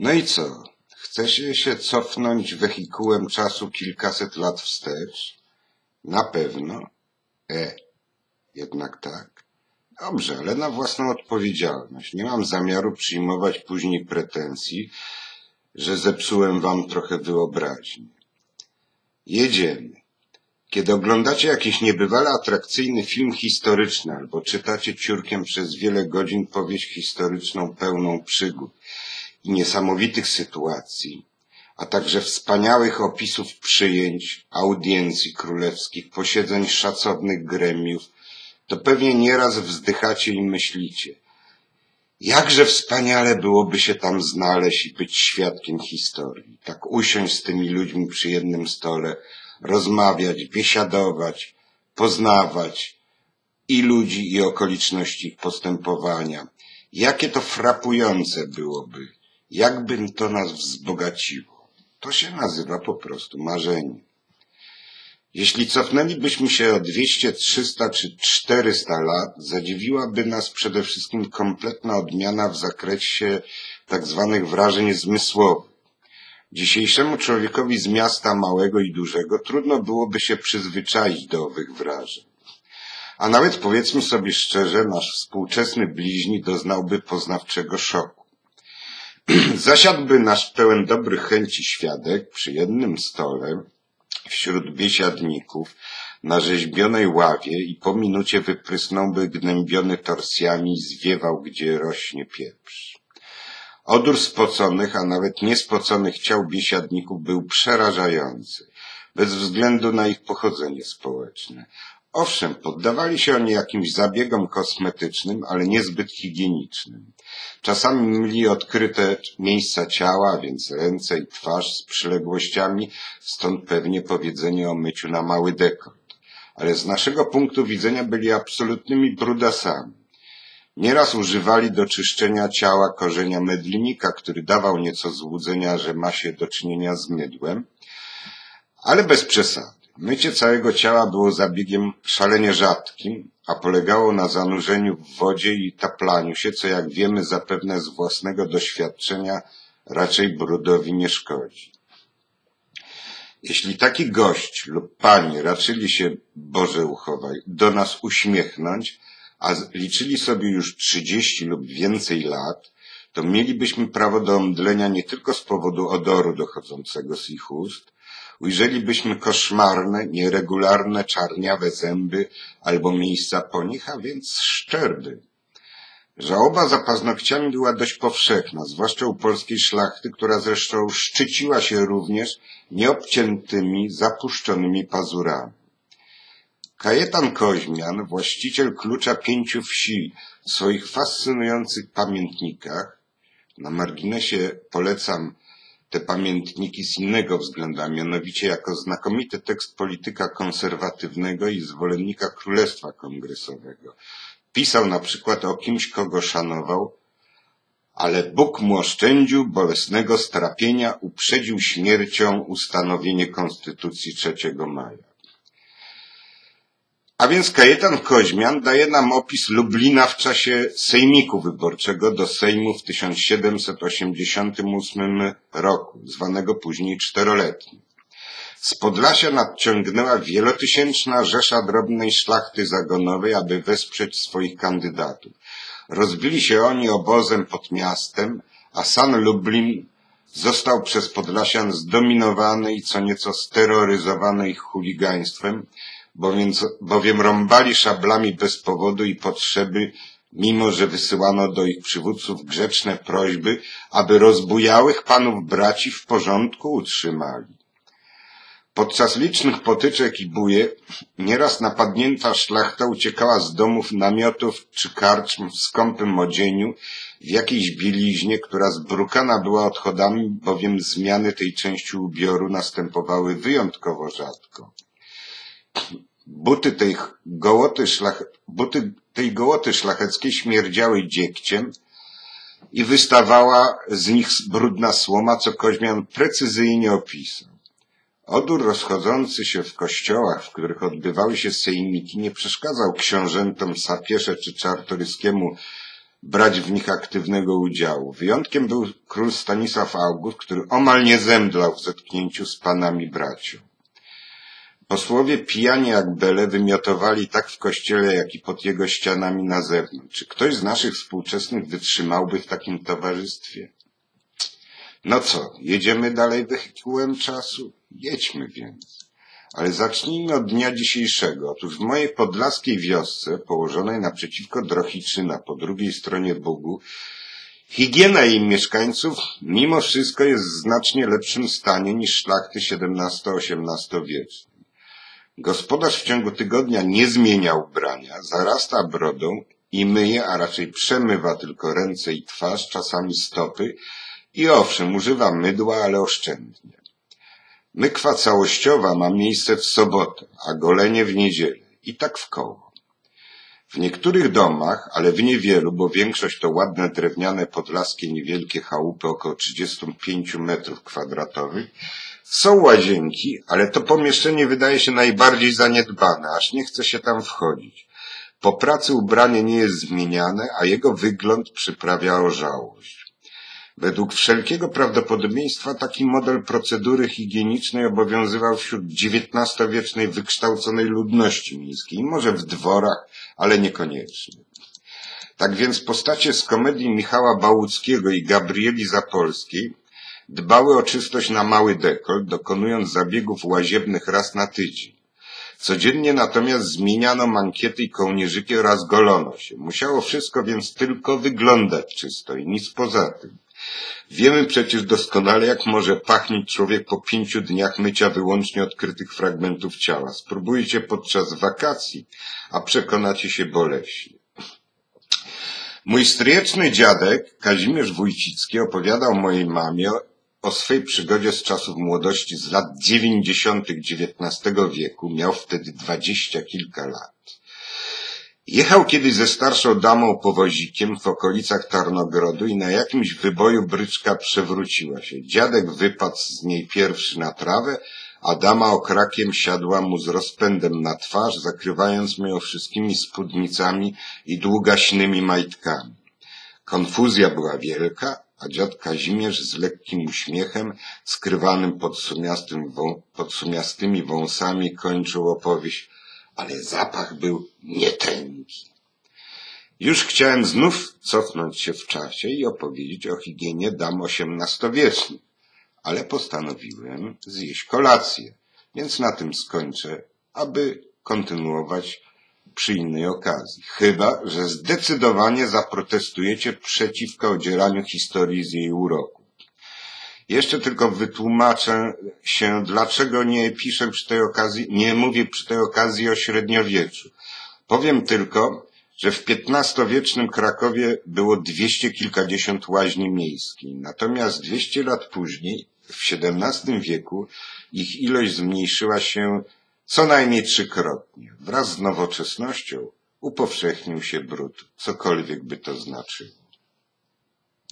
No i co? Chcecie się cofnąć wehikułem czasu kilkaset lat wstecz? Na pewno. E, jednak tak. Dobrze, ale na własną odpowiedzialność. Nie mam zamiaru przyjmować później pretensji, że zepsułem wam trochę wyobraźnię. Jedziemy. Kiedy oglądacie jakiś niebywale atrakcyjny film historyczny albo czytacie ciurkiem przez wiele godzin powieść historyczną pełną przygód i niesamowitych sytuacji, a także wspaniałych opisów przyjęć, audiencji królewskich, posiedzeń szacownych gremiów, to pewnie nieraz wzdychacie i myślicie, jakże wspaniale byłoby się tam znaleźć i być świadkiem historii, tak usiąść z tymi ludźmi przy jednym stole, rozmawiać, biesiadować, poznawać i ludzi, i okoliczności ich postępowania. Jakie to frapujące byłoby, jakby to nas wzbogaciło. To się nazywa po prostu marzenie. Jeśli cofnęlibyśmy się o 200, 300 czy 400 lat, zadziwiłaby nas przede wszystkim kompletna odmiana w zakresie tak zwanych wrażeń zmysłowych. Dzisiejszemu człowiekowi z miasta małego i dużego trudno byłoby się przyzwyczaić do owych wrażeń. A nawet powiedzmy sobie szczerze, nasz współczesny bliźni doznałby poznawczego szoku. Zasiadłby nasz pełen dobrych chęci świadek przy jednym stole, wśród biesiadników, na rzeźbionej ławie i po minucie wyprysnąłby gnębiony torsjami i zwiewał, gdzie rośnie pieprz. Odór spoconych, a nawet niespoconych ciał biesiadników był przerażający, bez względu na ich pochodzenie społeczne. Owszem, poddawali się oni jakimś zabiegom kosmetycznym, ale niezbyt higienicznym. Czasami mieli odkryte miejsca ciała, więc ręce i twarz z przyległościami, stąd pewnie powiedzenie o myciu na mały dekolt. Ale z naszego punktu widzenia byli absolutnymi brudasami. Nieraz używali do czyszczenia ciała korzenia medlinika, który dawał nieco złudzenia, że ma się do czynienia z mydłem, ale bez przesady. Mycie całego ciała było zabiegiem szalenie rzadkim, a polegało na zanurzeniu w wodzie i taplaniu się, co jak wiemy zapewne z własnego doświadczenia raczej brudowi nie szkodzi. Jeśli taki gość lub pani raczyli się, Boże uchowaj, do nas uśmiechnąć, a liczyli sobie już trzydzieści lub więcej lat, to mielibyśmy prawo do omdlenia nie tylko z powodu odoru dochodzącego z ich ust, ujrzelibyśmy koszmarne, nieregularne, czarniawe zęby albo miejsca po nich, a więc szczerby. Żałoba za paznokciami była dość powszechna, zwłaszcza u polskiej szlachty, która zresztą szczyciła się również nieobciętymi, zapuszczonymi pazurami. Kajetan Koźmian, właściciel klucza pięciu wsi w swoich fascynujących pamiętnikach, na marginesie polecam te pamiętniki z innego względu, a mianowicie jako znakomity tekst polityka konserwatywnego i zwolennika Królestwa Kongresowego. Pisał na przykład o kimś, kogo szanował, ale Bóg mu oszczędził bolesnego strapienia, uprzedził śmiercią ustanowienie Konstytucji 3 maja. A więc Kajetan Koźmian daje nam opis Lublina w czasie sejmiku wyborczego do Sejmu w 1788 roku, zwanego później czteroletnim. Z Podlasia nadciągnęła wielotysięczna rzesza drobnej szlachty zagonowej, aby wesprzeć swoich kandydatów. Rozbili się oni obozem pod miastem, a San Lublin został przez Podlasian zdominowany i co nieco steroryzowany ich chuligaństwem, bowiem, bowiem rąbali szablami bez powodu i potrzeby, mimo że wysyłano do ich przywódców grzeczne prośby, aby rozbujałych panów braci w porządku utrzymali. Podczas licznych potyczek i buje, nieraz napadnięta szlachta uciekała z domów, namiotów czy karczm w skąpym odzieniu, w jakiejś bieliźnie, która zbrukana była odchodami, bowiem zmiany tej części ubioru następowały wyjątkowo rzadko. Buty tej gołoty, szlach... Buty tej gołoty szlacheckiej śmierdziały dziegciem i wystawała z nich brudna słoma, co Koźmian precyzyjnie opisał. Odór rozchodzący się w kościołach, w których odbywały się sejmiki, nie przeszkadzał książętom Sapiesze czy Czartoryskiemu brać w nich aktywnego udziału. Wyjątkiem był król Stanisław August, który omal nie zemdlał w zetknięciu z panami bracią. Posłowie pijani jak bele wymiotowali tak w kościele, jak i pod jego ścianami na zewnątrz. Czy ktoś z naszych współczesnych wytrzymałby w takim towarzystwie? No co, jedziemy dalej wehikułem czasu? Jedźmy więc. Ale zacznijmy od dnia dzisiejszego. Otóż w mojej podlaskiej wiosce, położonej naprzeciwko Drohiczyna, po drugiej stronie Bugu, higiena jej mieszkańców mimo wszystko jest w znacznie lepszym stanie niż szlachty XVII-XVIII wiecznej. Gospodarz w ciągu tygodnia nie zmienia ubrania, zarasta brodą i myje, a raczej przemywa tylko ręce i twarz, czasami stopy i owszem, używa mydła, ale oszczędnie. Mykwa całościowa ma miejsce w sobotę, a golenie w niedzielę. I tak w koło. W niektórych domach, ale w niewielu, bo większość to ładne drewniane podlaskie niewielkie chałupy około 35 metrów kwadratowych, są łazienki, ale to pomieszczenie wydaje się najbardziej zaniedbane, aż nie chce się tam wchodzić. Po pracy ubranie nie jest zmieniane, a jego wygląd przyprawia orzałość. Według wszelkiego prawdopodobieństwa taki model procedury higienicznej obowiązywał wśród XIX-wiecznej wykształconej ludności miejskiej, może w dworach, ale niekoniecznie. Tak więc postacie z komedii Michała Bałuckiego i Gabrieli Zapolskiej dbały o czystość na mały dekolt, dokonując zabiegów łaziebnych raz na tydzień. Codziennie natomiast zmieniano mankiety i kołnierzyki oraz golono się. Musiało wszystko więc tylko wyglądać czysto i nic poza tym. Wiemy przecież doskonale, jak może pachnieć człowiek po pięciu dniach mycia wyłącznie odkrytych fragmentów ciała. Spróbujcie podczas wakacji, a przekonacie się boleśnie. Mój stryjeczny dziadek, Kazimierz Wójcicki, opowiadał mojej mamie o swej przygodzie z czasów młodości z lat dziewięćdziesiątych XIX wieku. Miał wtedy dwadzieścia kilka lat. Jechał kiedyś ze starszą damą powozikiem w okolicach Tarnogrodu i na jakimś wyboju bryczka przewróciła się. Dziadek wypadł z niej pierwszy na trawę, a dama okrakiem siadła mu z rozpędem na twarz, zakrywając ją wszystkimi spódnicami i długaśnymi majtkami. Konfuzja była wielka, a dziad Kazimierz z lekkim uśmiechem, skrywanym pod, sumiastym wą, pod sumiastymi wąsami, kończył opowieść ale zapach był nietęgi. Już chciałem znów cofnąć się w czasie i opowiedzieć o higienie dam osiemnastowiecznych, ale postanowiłem zjeść kolację, więc na tym skończę, aby kontynuować przy innej okazji. Chyba, że zdecydowanie zaprotestujecie przeciwko odzieraniu historii z jej uroku. Jeszcze tylko wytłumaczę się, dlaczego nie piszę przy tej okazji, nie mówię przy tej okazji o średniowieczu. Powiem tylko, że w XV-wiecznym Krakowie było dwieście kilkadziesiąt łaźni miejskich, natomiast dwieście lat później, w XVII wieku, ich ilość zmniejszyła się co najmniej trzykrotnie. Wraz z nowoczesnością upowszechnił się brud, cokolwiek by to znaczyło.